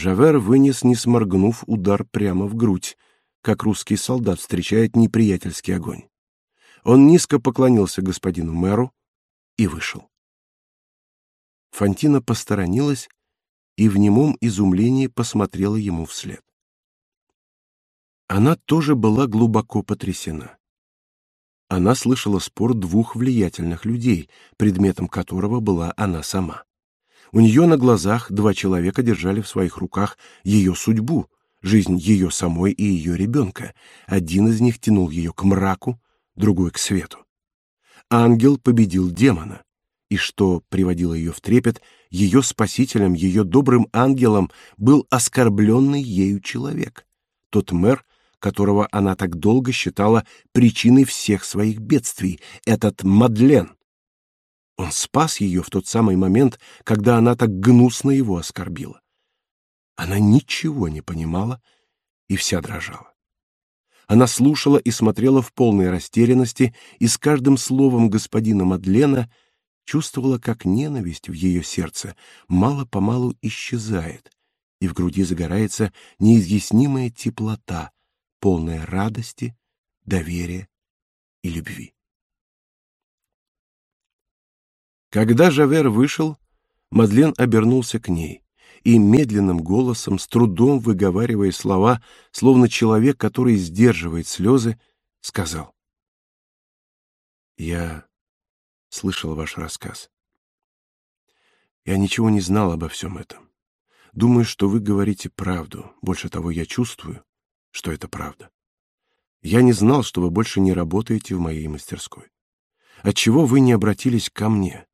Жавер вынес, не сморгнув, удар прямо в грудь, как русский солдат встречает неприятельский огонь. Он низко поклонился господину мэру и вышел. Фантина посторонилась и в немом изумлении посмотрела ему вслед. Она тоже была глубоко потрясена. Она слышала спор двух влиятельных людей, предметом которого была она сама. У нее на глазах два человека держали в своих руках ее судьбу, жизнь ее самой и ее ребенка. Один из них тянул ее к мраку, другой к свету. Ангел победил демона, и что приводило ее в трепет, ее спасителем, ее добрым ангелом был оскорбленный ею человек, тот мэр, которого она так долго считала причиной всех своих бедствий, этот Мадлен. Он спас ее в тот самый момент, когда она так гнусно его оскорбила. Она ничего не понимала и вся дрожала. Она слушала и смотрела в полной растерянности, и с каждым словом господина Мадлена чувствовала, как ненависть в ее сердце мало-помалу исчезает, и в груди загорается неизъяснимая теплота, полная радости, доверия и любви. Когда Жавер вышел, Мадлен обернулся к ней и медленным голосом, с трудом выговаривая слова, словно человек, который сдерживает слезы, сказал: "Я слышал ваш рассказ. Я ничего не знал обо всем этом. Думаю, что вы говорите правду. Больше того, я чувствую, что это правда. Я не знал, что вы больше не работаете в моей мастерской. Отчего вы не обратились ко мне?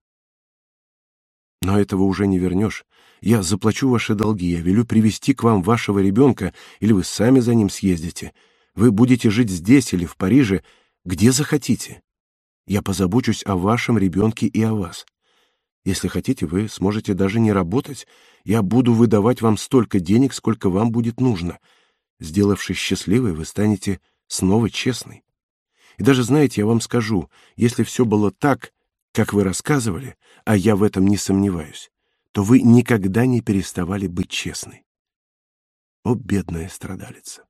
Но этого уже не вернешь. Я заплачу ваши долги, я велю привести к вам вашего ребенка, или вы сами за ним съездите. Вы будете жить здесь или в Париже, где захотите. Я позабочусь о вашем ребенке и о вас. Если хотите, вы сможете даже не работать. Я буду выдавать вам столько денег, сколько вам будет нужно. Сделавшись счастливой, вы станете снова честной. И даже знаете, я вам скажу, если все было так, как вы рассказывали, а я в этом не сомневаюсь, то вы никогда не переставали быть честной. О, бедная страдалица!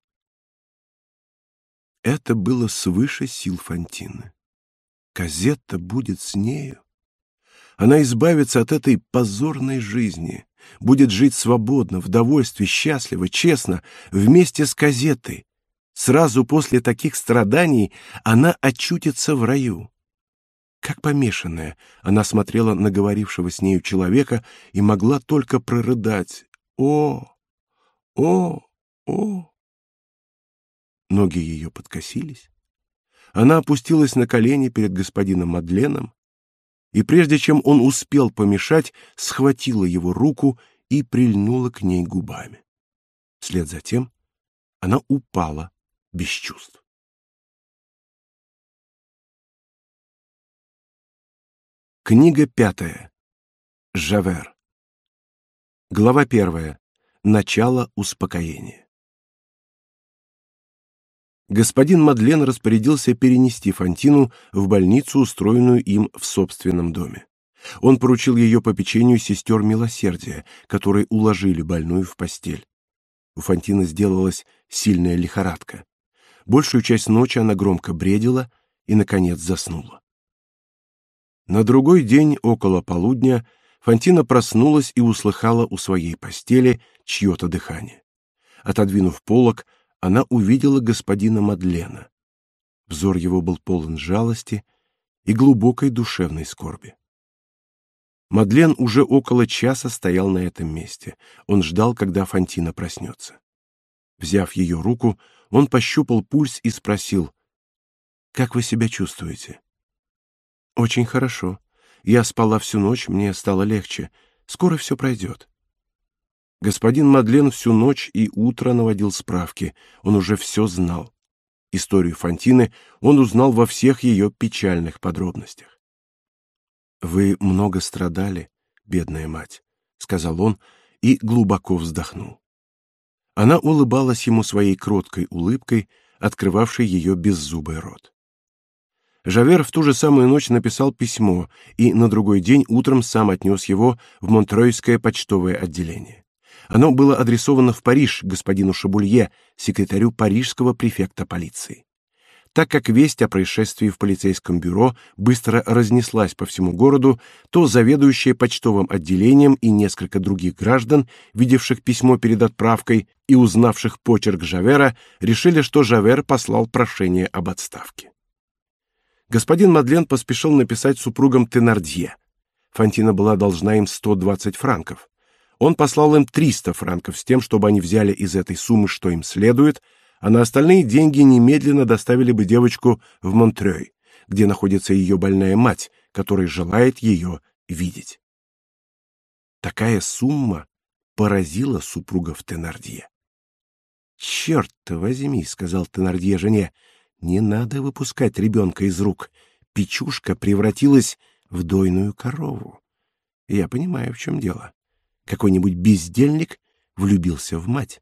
Это было свыше сил Фантины. Казетта будет с нею. Она избавится от этой позорной жизни, будет жить свободно, в довольстве, счастливо, честно, вместе с Казеттой. Сразу после таких страданий она очутится в раю. Как помешанная, она смотрела на говорившего с нею человека и могла только прорыдать: "О! О! О!" Ноги ее подкосились. Она опустилась на колени перед господином Мадленом, и прежде чем он успел помешать, схватила его руку и прильнула к ней губами. Вслед за тем она упала без чувств. Книга пятая. Жавер. Глава первая. Начало успокоения. Господин Мадлен распорядился перенести Фантину в больницу, устроенную им в собственном доме. Он поручил ее попечению сестер милосердия, которые уложили больную в постель. У Фантины сделалась сильная лихорадка. Большую часть ночи она громко бредила и наконец заснула. На другой день около полудня Фантина проснулась и услыхала у своей постели чье-то дыхание. Отодвинув полог, она увидела господина Мадлена. Взор его был полон жалости и глубокой душевной скорби. Мадлен уже около часа стоял на этом месте. Он ждал, когда Фантина проснется. Взяв ее руку, он пощупал пульс и спросил: "Как вы себя чувствуете?" Очень хорошо. Я спала всю ночь, мне стало легче. Скоро все пройдет. Господин Мадлен всю ночь и утро наводил справки. Он уже все знал. Историю Фантины он узнал во всех ее печальных подробностях. Вы много страдали, бедная мать, сказал он и глубоко вздохнул. Она улыбалась ему своей кроткой улыбкой, открывавшей ее беззубый рот. Жавер в ту же самую ночь написал письмо и на другой день утром сам отнес его в Монтройское почтовое отделение. Оно было адресовано в Париж господину Шабулье, секретарю парижского префекта полиции. Так как весть о происшествии в полицейском бюро быстро разнеслась по всему городу, то заведующая почтовым отделением и несколько других граждан, видевших письмо перед отправкой и узнавших почерк Жавера, решили, что Жавер послал прошение об отставке. Господин Мадлен поспешил написать супругам Тенардье. Фантина была должна им 120 франков. Он послал им 300 франков с тем, чтобы они взяли из этой суммы, что им следует, а на остальные деньги немедленно доставили бы девочку в Монтрёй, где находится ее больная мать, которая желает ее видеть. Такая сумма поразила супругов Тенардье. «Черт возьми», — сказал Тенардье жене, — «не надо выпускать ребенка из рук. Печушка превратилась в дойную корову. Я понимаю, в чем дело. Какой-нибудь бездельник влюбился в мать».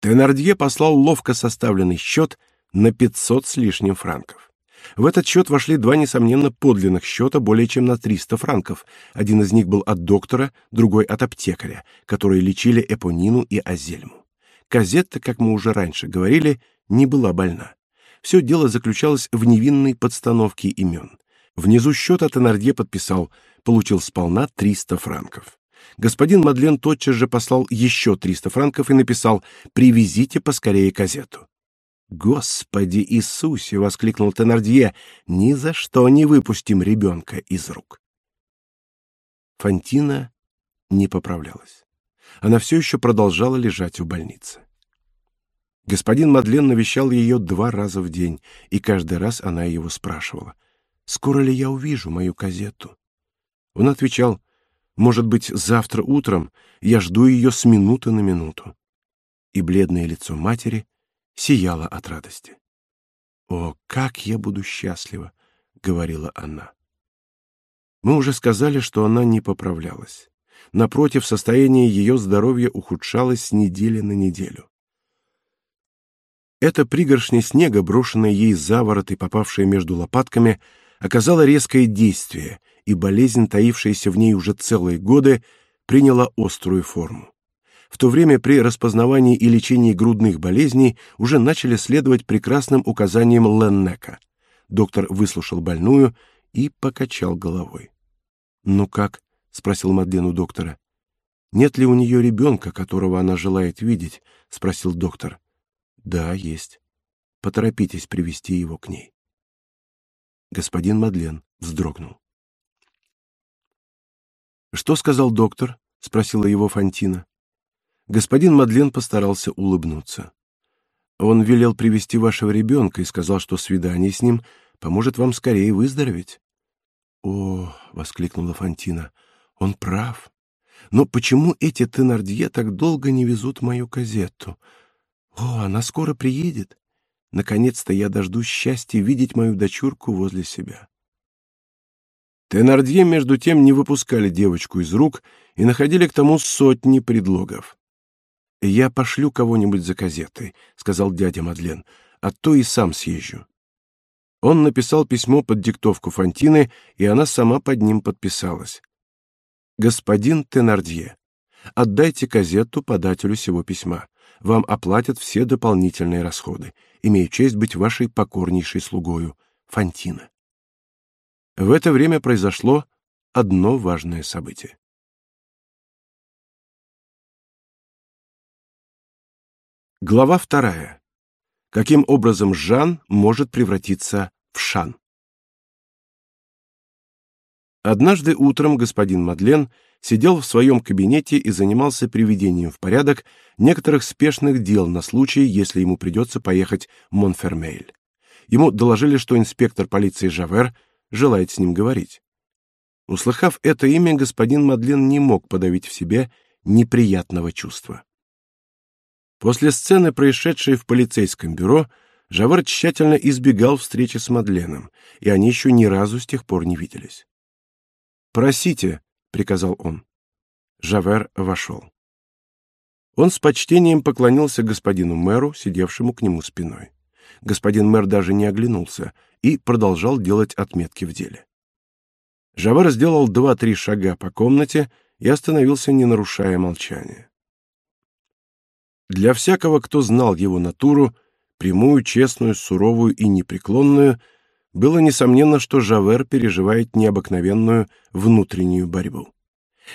Тенардье послал ловко составленный счет на 500 с лишним франков. В этот счет вошли два несомненно подлинных счета более чем на 300 франков. Один из них был от доктора, другой от аптекаря, которые лечили Эпонину и Азельму. Казетта, как мы уже раньше говорили, не была больна. Все дело заключалось в невинной подстановке имен. Внизу счета Тенардье подписал, получил сполна 300 франков. Господин Мадлен тотчас же послал еще 300 франков и написал «Привезите поскорее газету». «Господи Иисусе!» — воскликнул Тенардье. «Ни за что не выпустим ребенка из рук». Фантина не поправлялась. Она все еще продолжала лежать в больнице. Господин Мадлен навещал ее два раза в день, и каждый раз она его спрашивала, «Скоро ли я увижу мою газету?» Он отвечал, может быть, завтра утром я жду ее с минуты на минуту. И бледное лицо матери сияло от радости. О, как я буду счастлива, говорила она. Мы уже сказали, что она не поправлялась. Напротив, состояние ее здоровья ухудшалось с недели на неделю. Эта пригоршня снега, брошенная ей за ворот и попавшая между лопатками, оказала резкое действие и болезнь, таившаяся в ней уже целые годы, приняла острую форму. В то время при распознавании и лечении грудных болезней уже начали следовать прекрасным указаниям Леннека. Доктор выслушал больную и покачал головой. "Ну как?" спросил Мадлен у доктора. "Нет ли у нее ребенка, которого она желает видеть?" спросил доктор. "Да, есть. Поторопитесь привести его к ней." Господин Мадлен вздрогнул. Что сказал доктор? спросила его Фантина. Господин Мадлен постарался улыбнуться. Он велел привести вашего ребенка и сказал, что свидание с ним поможет вам скорее выздороветь. О, воскликнула Фантина. Он прав. Но почему эти Тенардье так долго не везут мою газету? О, она скоро приедет. Наконец-то я дождусь счастья видеть мою дочурку возле себя. Тенардье между тем не выпускали девочку из рук и находили к тому сотни предлогов. Я пошлю кого-нибудь за газетой, сказал дядя Мадлен, а то и сам съезжу. Он написал письмо под диктовку Фантины, и она сама под ним подписалась. Господин Тенардье, отдайте газету подателю сего письма. Вам оплатят все дополнительные расходы. Имею честь быть вашей покорнейшей слугою, Фантина. В это время произошло одно важное событие. Глава вторая. Каким образом Жан может превратиться в Шан? Однажды утром господин Мадлен сидел в своем кабинете и занимался приведением в порядок некоторых спешных дел на случай, если ему придется поехать в Монфермейль. Ему доложили, что инспектор полиции Жавер желает с ним говорить. Услыхав это имя, господин Мадлен не мог подавить в себе неприятного чувства. После сцены, происшедшей в полицейском бюро, Жавер тщательно избегал встречи с Мадленом, и они еще ни разу с тех пор не виделись. "Просите", приказал он. Жавер вошел. Он с почтением поклонился господину мэру, сидевшему к нему спиной. Господин мэр даже не оглянулся и продолжал делать отметки в деле. Жавар сделал два-три шага по комнате и остановился, не нарушая молчания. Для всякого, кто знал его натуру, прямую, честную, суровую и непреклонную, было несомненно, что Жавер переживает необыкновенную внутреннюю борьбу.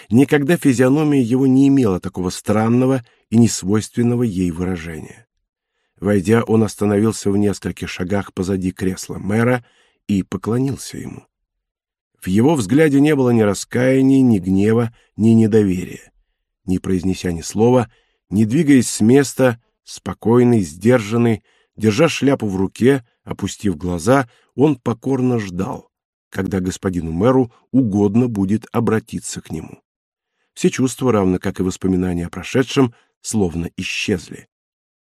Никогда физиономия его не имела такого странного и несвойственного ей выражения. Войдя, он остановился в нескольких шагах позади кресла мэра и поклонился ему. В его взгляде не было ни раскаяния, ни гнева, ни недоверия. Не произнеся ни слова, не двигаясь с места, спокойный, сдержанный, держа шляпу в руке, опустив глаза, он покорно ждал, когда господину мэру угодно будет обратиться к нему. Все чувства, равно как и воспоминания о прошедшем, словно исчезли.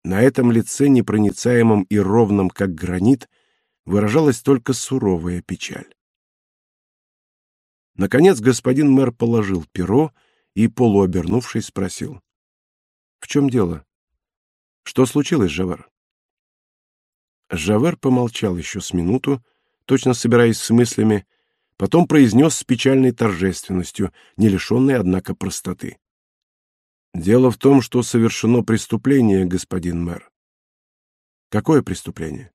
На этом лице, непроницаемом и ровном, как гранит, выражалась только суровая печаль. Наконец господин мэр положил перо и, полуобернувшись, спросил. — В чем дело? Что случилось, Жавер? Жавер помолчал еще с минуту, точно собираясь с мыслями, потом произнес с печальной торжественностью, не лишенной, однако, простоты. «Дело в том, что совершено преступление, господин мэр». «Какое преступление?»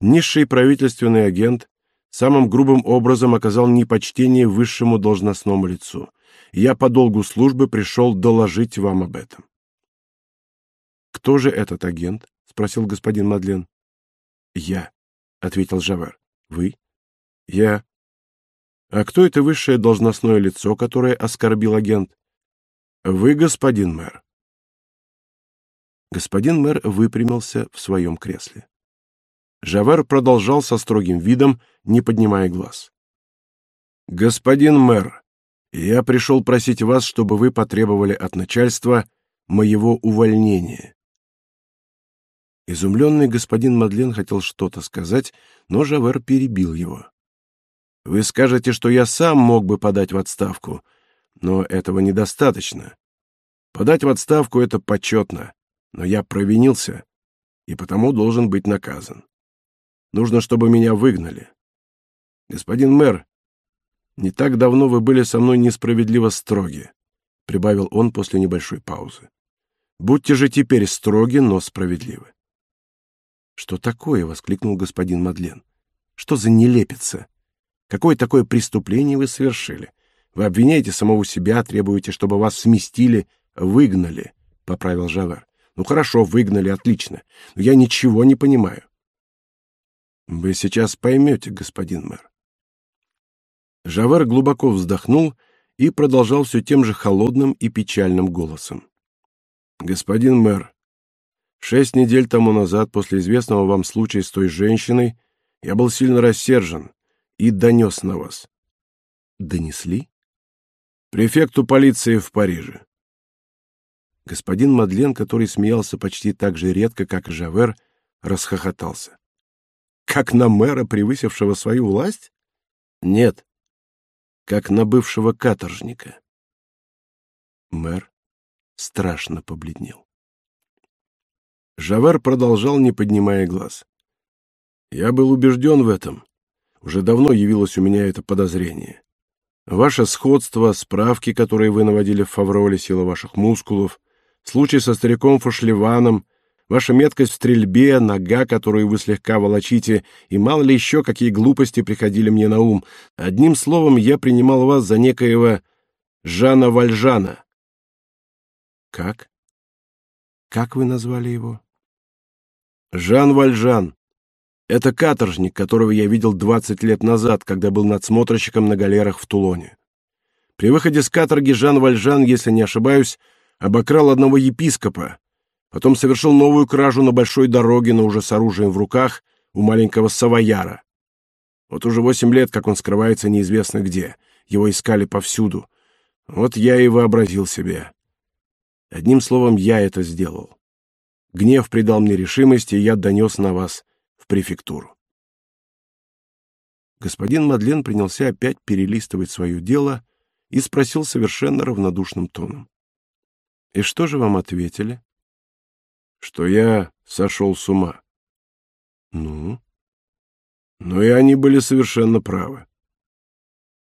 Низший правительственный агент самым грубым образом оказал непочтение высшему должностному лицу. Я по долгу службы пришел доложить вам об этом. Кто же этот агент? Спросил господин Мадлен. Я, ответил Жавер. Вы? Я. А кто это высшее должностное лицо, которое оскорбил агент? Вы, господин мэр. Господин мэр выпрямился в своем кресле. Жавер продолжал со строгим видом, не поднимая глаз. Господин мэр, я пришел просить вас, чтобы вы потребовали от начальства моего увольнения. Изумленный господин Мадлен хотел что-то сказать, но Жавер перебил его. Вы скажете, что я сам мог бы подать в отставку, но этого недостаточно. Подать в отставку это почетно, но я провинился и потому должен быть наказан. Нужно, чтобы меня выгнали. Господин мэр, не так давно вы были со мной несправедливо строги, прибавил он после небольшой паузы. Будьте же теперь строги, но справедливы. Что такое, воскликнул господин Мадлен. Что за нелепица? Какое такое преступление вы совершили? Вы обвиняете самого себя, требуете, чтобы вас сместили, выгнали, поправил Жавер. Ну хорошо, выгнали, отлично. Но я ничего не понимаю. Вы сейчас поймете, господин мэр. Жавер глубоко вздохнул и продолжал все тем же холодным и печальным голосом. Господин мэр, шесть недель тому назад, после известного вам случая с той женщиной, я был сильно рассержен и донес на вас. Донесли? Префекту полиции в Париже. Господин Мадлен, который смеялся почти так же редко, как и Жавер, расхохотался. Как на мэра, превысившего свою власть? Нет, как на бывшего каторжника. Мэр страшно побледнел. Жавер продолжал, не поднимая глаз. Я был убежден в этом. Уже давно явилось у меня это подозрение. Ваше сходство, справки, которые вы наводили в Фавроле, сила ваших мускулов, случай со стариком Фашливаном, ваша меткость в стрельбе, нога, которую вы слегка волочите, и мало ли еще какие глупости приходили мне на ум. Одним словом, я принимал вас за некоего Жана Вальжана. Как? Как вы назвали его? Жан Вальжан. Это каторжник, которого я видел 20 лет назад, когда был надсмотрщиком на галерах в Тулоне. При выходе с каторги Жан Вальжан, если не ошибаюсь, обокрал одного епископа, Потом совершил новую кражу на большой дороге, но уже с оружием в руках, у маленького савояра. Вот уже восемь лет, как он скрывается неизвестно где. Его искали повсюду. Вот я и вообразил себе. Одним словом, я это сделал. Гнев придал мне решимости, и я донес на вас в префектуру. Господин Мадлен принялся опять перелистывать свое дело и спросил совершенно равнодушным тоном. «И что же вам ответили?» что я сошел с ума. Ну? Но и они были совершенно правы.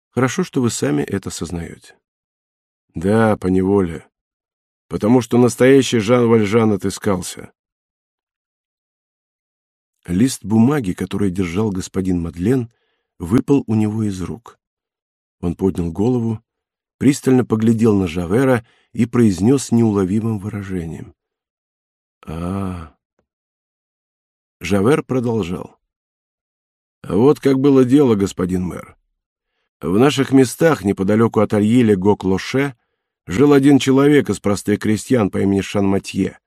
Хорошо, что вы сами это сознаете. Да, по неволе. Потому что настоящий Жан Вальжан отыскался. Лист бумаги, который держал господин Мадлен, выпал у него из рук. Он поднял голову, пристально поглядел на Жавера и произнес неуловимым выражением. а, Жавер продолжал. «А вот как было дело, господин мэр. В наших местах, неподалеку от Альеля Гок-Лоше, жил один человек из простых крестьян по имени Шанматье.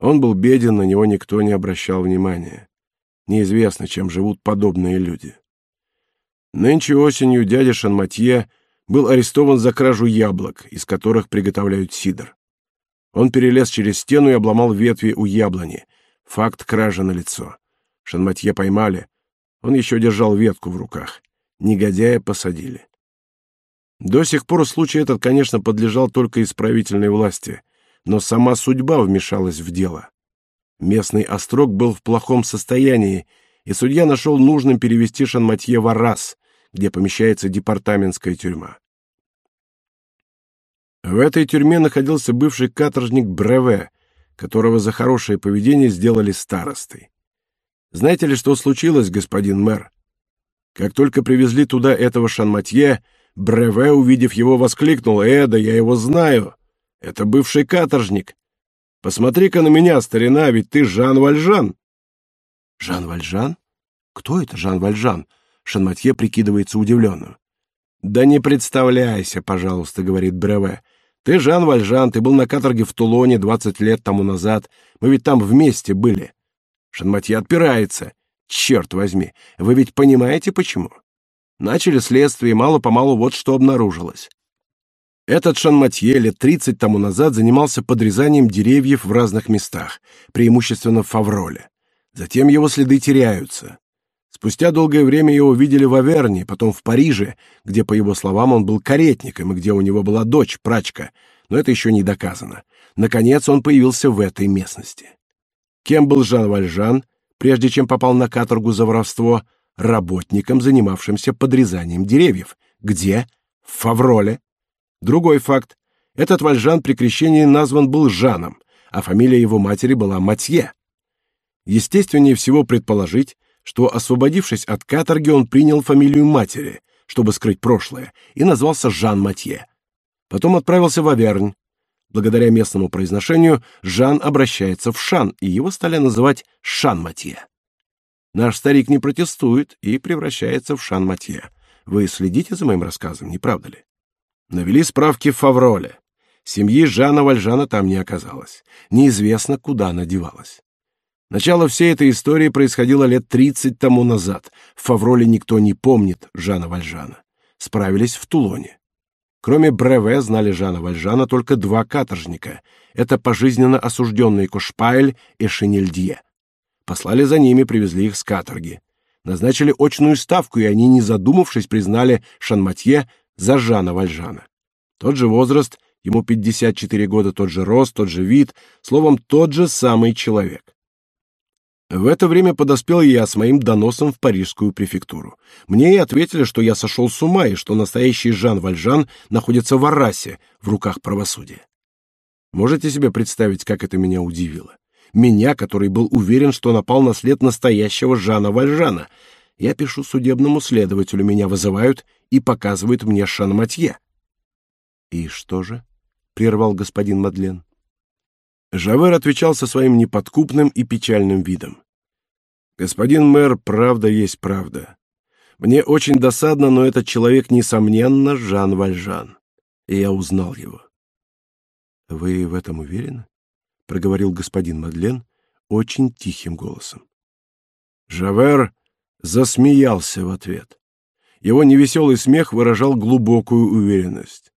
Он был беден, на него никто не обращал внимания. Неизвестно, чем живут подобные люди. Нынче осенью дядя Шанматье был арестован за кражу яблок, из которых приготовляют сидр. Он перелез через стену и обломал ветви у яблони. Факт кражи на лицо. Шанматье поймали. Он еще держал ветку в руках. Негодяя посадили. До сих пор случай этот, конечно, подлежал только исправительной власти, но сама судьба вмешалась в дело. Местный острог был в плохом состоянии, и судья нашел нужным перевести Шанматье в Аррас, где помещается департаментская тюрьма. В этой тюрьме находился бывший каторжник Бреве, которого за хорошее поведение сделали старостой. Знаете ли, что случилось, господин мэр? Как только привезли туда этого Шанматье, Бреве, увидев его, воскликнул, «Э, да я его знаю! Это бывший каторжник! Посмотри-ка на меня, старина, ведь ты Жан Вальжан!» «Жан Вальжан? Кто это Жан Вальжан?» Шанматье прикидывается удивленным. «Да не представляйся, пожалуйста», — говорит Бреве. «Ты Жан Вальжан, ты был на каторге в Тулоне двадцать лет тому назад. Мы ведь там вместе были». Шанматье отпирается. «Черт возьми, вы ведь понимаете, почему?» Начали следствие, и мало-помалу вот что обнаружилось. Этот Шанматье лет тридцать тому назад занимался подрезанием деревьев в разных местах, преимущественно в Фавроле. Затем его следы теряются. Спустя долгое время его видели в Аверне, потом в Париже, где, по его словам, он был каретником и где у него была дочь, прачка, но это еще не доказано. Наконец он появился в этой местности. Кем был Жан Вальжан, прежде чем попал на каторгу за воровство? Работником, занимавшимся подрезанием деревьев. Где? В Фавроле. Другой факт. Этот Вальжан при крещении назван был Жаном, а фамилия его матери была Матье. Естественнее всего предположить, что, освободившись от каторги, он принял фамилию матери, чтобы скрыть прошлое, и назвался Жан Матье. Потом отправился в Авернь. Благодаря местному произношению Жан обращается в Шан, и его стали называть Шан Матье. Наш старик не протестует и превращается в Шан Матье. Вы следите за моим рассказом, не правда ли? Навели справки в Фавроле. Семьи Жана Вальжана там не оказалось. Неизвестно, куда она девалась. Начало всей этой истории происходило лет 30 тому назад. В Фавроле никто не помнит Жана Вальжана. Справились в Тулоне. Кроме Бреве знали Жана Вальжана только два каторжника. Это пожизненно осужденные Кошпайль и Шинельдье. Послали за ними, привезли их с каторги. Назначили очную ставку, и они, не задумавшись, признали Шанматье за Жана Вальжана. Тот же возраст, ему 54 года, тот же рост, тот же вид, словом, тот же самый человек. В это время подоспел я с моим доносом в парижскую префектуру. Мне и ответили, что я сошел с ума и что настоящий Жан Вальжан находится в Аррасе, в руках правосудия. Можете себе представить, как это меня удивило? Меня, который был уверен, что напал на след настоящего Жана Вальжана. Я пишу судебному следователю, меня вызывают и показывают мне Шанматье. И что же? прервал господин Мадлен. Жавер отвечал со своим неподкупным и печальным видом. «Господин мэр, правда есть правда. Мне очень досадно, но этот человек, несомненно, Жан Вальжан. И я узнал его». «Вы в этом уверены?» — проговорил господин Мадлен очень тихим голосом. Жавер засмеялся в ответ. Его невеселый смех выражал глубокую уверенность.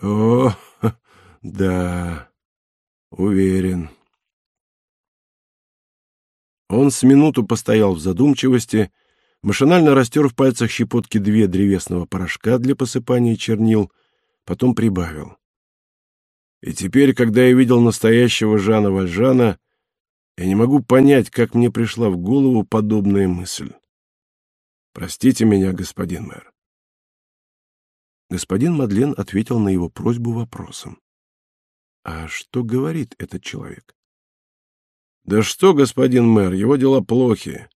«О, да, Уверен. Он с минуту постоял в задумчивости, машинально растер в пальцах щепотки две древесного порошка для посыпания чернил, потом прибавил. И теперь, когда я видел настоящего Жана Вальжана, я не могу понять, как мне пришла в голову подобная мысль. Простите меня, господин мэр. Господин Мадлен ответил на его просьбу вопросом. А что говорит этот человек? Да что, господин мэр, его дела плохи.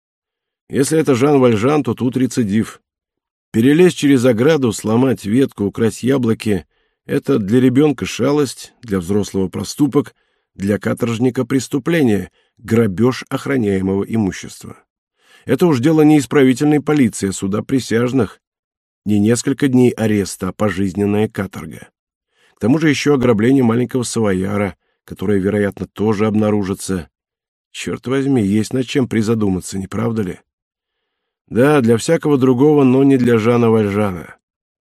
Если это Жан Вальжан, то тут рецидив. Перелезть через ограду, сломать ветку, украсть яблоки — это для ребенка шалость, для взрослого проступок, для каторжника преступление, грабеж охраняемого имущества. Это уж дело не исправительной полиции, а суда присяжных. Не несколько дней ареста, а пожизненная каторга. К тому же еще ограбление маленького савояра, которое, вероятно, тоже обнаружится. Черт возьми, есть над чем призадуматься, не правда ли? Да, для всякого другого, но не для Жана Вальжана.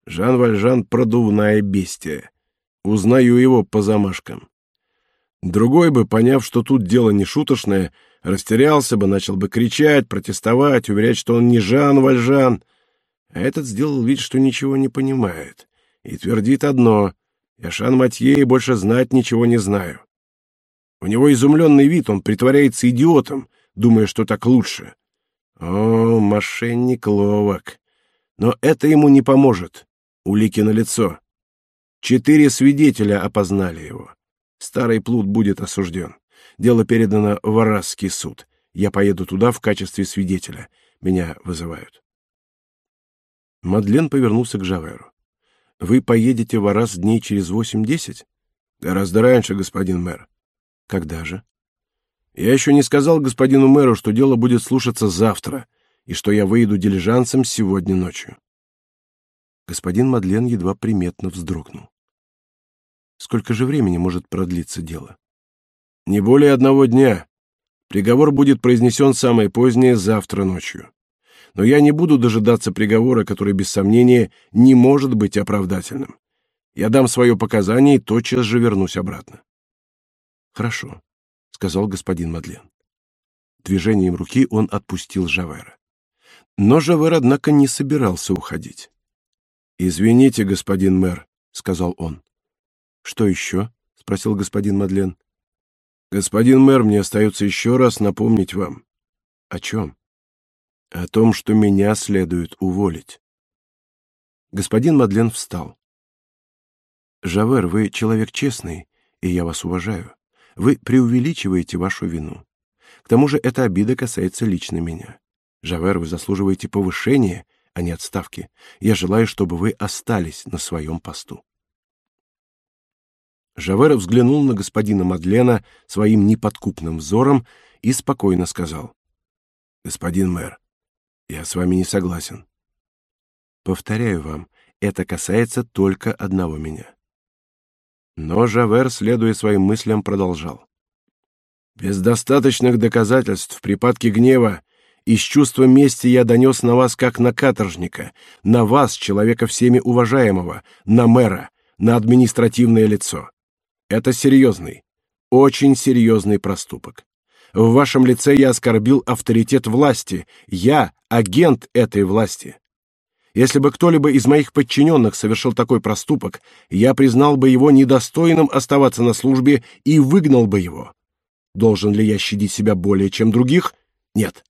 Жан Вальжан — продувная бестия. Узнаю его по замашкам. Другой бы, поняв, что тут дело не шуточное, растерялся бы, начал бы кричать, протестовать, уверять, что он не Жан Вальжан. А этот сделал вид, что ничего не понимает. И твердит одно — я Шан Матье и больше знать ничего не знаю. У него изумленный вид, он притворяется идиотом, думая, что так лучше. О, мошенник ловок. Но это ему не поможет. Улики на лицо. Четыре свидетеля опознали его. Старый плут будет осужден. Дело передано в Арасский суд. Я поеду туда в качестве свидетеля. Меня вызывают. Мадлен повернулся к Жаверу. Вы поедете в Арас дней через восемь-десять? Гораздо раньше, господин мэр. Когда же? Я еще не сказал господину мэру, что дело будет слушаться завтра и что я выйду дилижансом сегодня ночью. Господин Мадлен едва приметно вздрогнул. Сколько же времени может продлиться дело? Не более одного дня. Приговор будет произнесен самое позднее завтра ночью. Но я не буду дожидаться приговора, который без сомнения не может быть оправдательным. Я дам свое показание и тотчас же вернусь обратно. Хорошо сказал господин Мадлен. Движением руки он отпустил Жавера. Но Жавер, однако, не собирался уходить. «Извините, господин мэр», — сказал он. «Что еще?» — спросил господин Мадлен. «Господин мэр, мне остается еще раз напомнить вам». «О чем?» «О том, что меня следует уволить». Господин Мадлен встал. «Жавер, вы человек честный, и я вас уважаю. Вы преувеличиваете вашу вину. К тому же эта обида касается лично меня. Жавер, вы заслуживаете повышения, а не отставки. Я желаю, чтобы вы остались на своем посту. Жавер взглянул на господина Мадлена своим неподкупным взором и спокойно сказал: "Господин мэр, я с вами не согласен. Повторяю вам, это касается только одного меня. Но Жавер, следуя своим мыслям, продолжал. «Без достаточных доказательств в припадке гнева из чувства мести я донес на вас как на каторжника, на вас, человека всеми уважаемого, на мэра, на административное лицо. Это серьезный, очень серьезный проступок. В вашем лице я оскорбил авторитет власти, я агент этой власти. Если бы кто-либо из моих подчиненных совершил такой проступок, я признал бы его недостойным оставаться на службе и выгнал бы его. Должен ли я щадить себя более, чем других? Нет.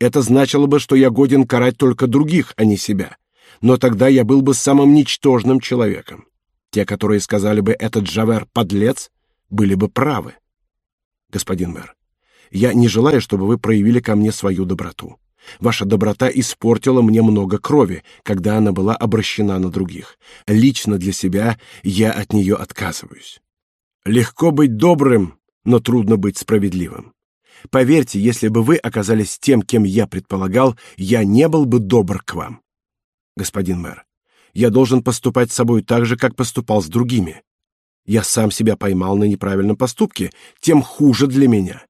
Это значило бы, что я годен карать только других, а не себя. Но тогда я был бы самым ничтожным человеком. Те, которые сказали бы «этот Джавер подлец», были бы правы. Господин мэр, я не желаю, чтобы вы проявили ко мне свою доброту. Ваша доброта испортила мне много крови, когда она была обращена на других. Лично для себя я от нее отказываюсь. Легко быть добрым, но трудно быть справедливым. Поверьте, если бы вы оказались тем, кем я предполагал, я не был бы добр к вам. Господин мэр, я должен поступать с собой так же, как поступал с другими. Я сам себя поймал на неправильном поступке, тем хуже для меня.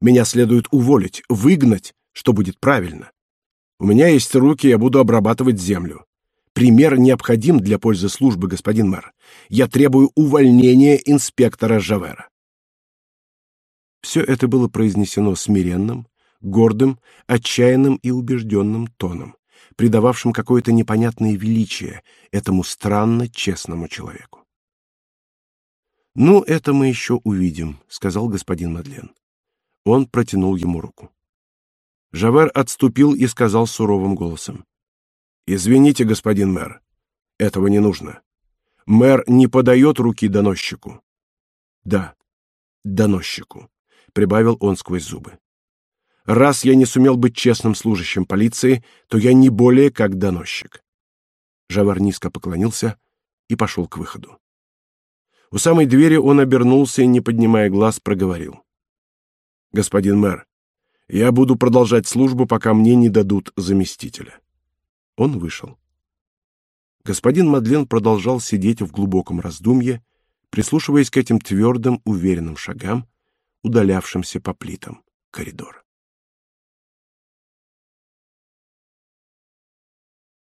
Меня следует уволить, выгнать, что будет правильно. У меня есть руки, я буду обрабатывать землю. Пример необходим для пользы службы, господин мэр. Я требую увольнения инспектора Жавера. Все это было произнесено смиренным, гордым, отчаянным и убежденным тоном, придававшим какое-то непонятное величие этому странно честному человеку. «Ну, это мы еще увидим», — сказал господин Мадлен. Он протянул ему руку. Жавер отступил и сказал суровым голосом: "Извините, господин мэр, Этого не нужно. Мэр не подает руки доносчику. Да, доносчику, прибавил он сквозь зубы. Раз я не сумел быть честным служащим полиции, то я не более как доносчик. Жавар низко поклонился и пошел к выходу. У самой двери он обернулся и, не поднимая глаз, проговорил: "Господин мэр, я буду продолжать службу, пока мне не дадут заместителя". Он вышел. Господин Мадлен продолжал сидеть в глубоком раздумье, прислушиваясь к этим твердым, уверенным шагам, удалявшимся по плитам коридора.